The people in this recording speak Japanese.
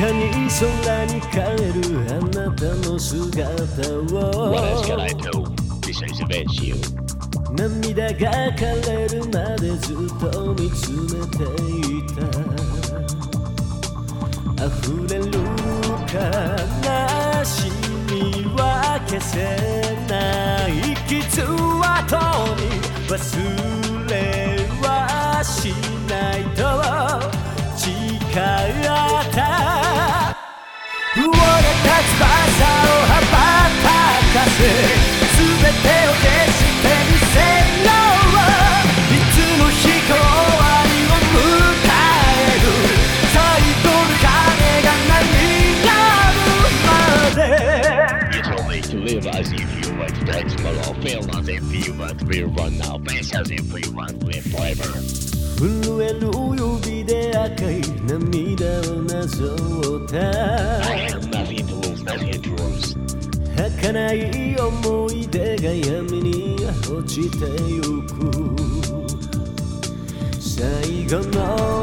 かに空に帰るあなたの姿を。涙が枯れるまでずっと見つめていた。溢れる悲しみは消せない。傷跡に忘れ迎える最後の鐘が鳴り鳴るまで You told me to live as if you were to dance, but I'll fail as if you were to be run now. Best as if you want to live forever. 震える指で赤い涙をなぞった 儚い思い出が闇に落ちてゆく。最後の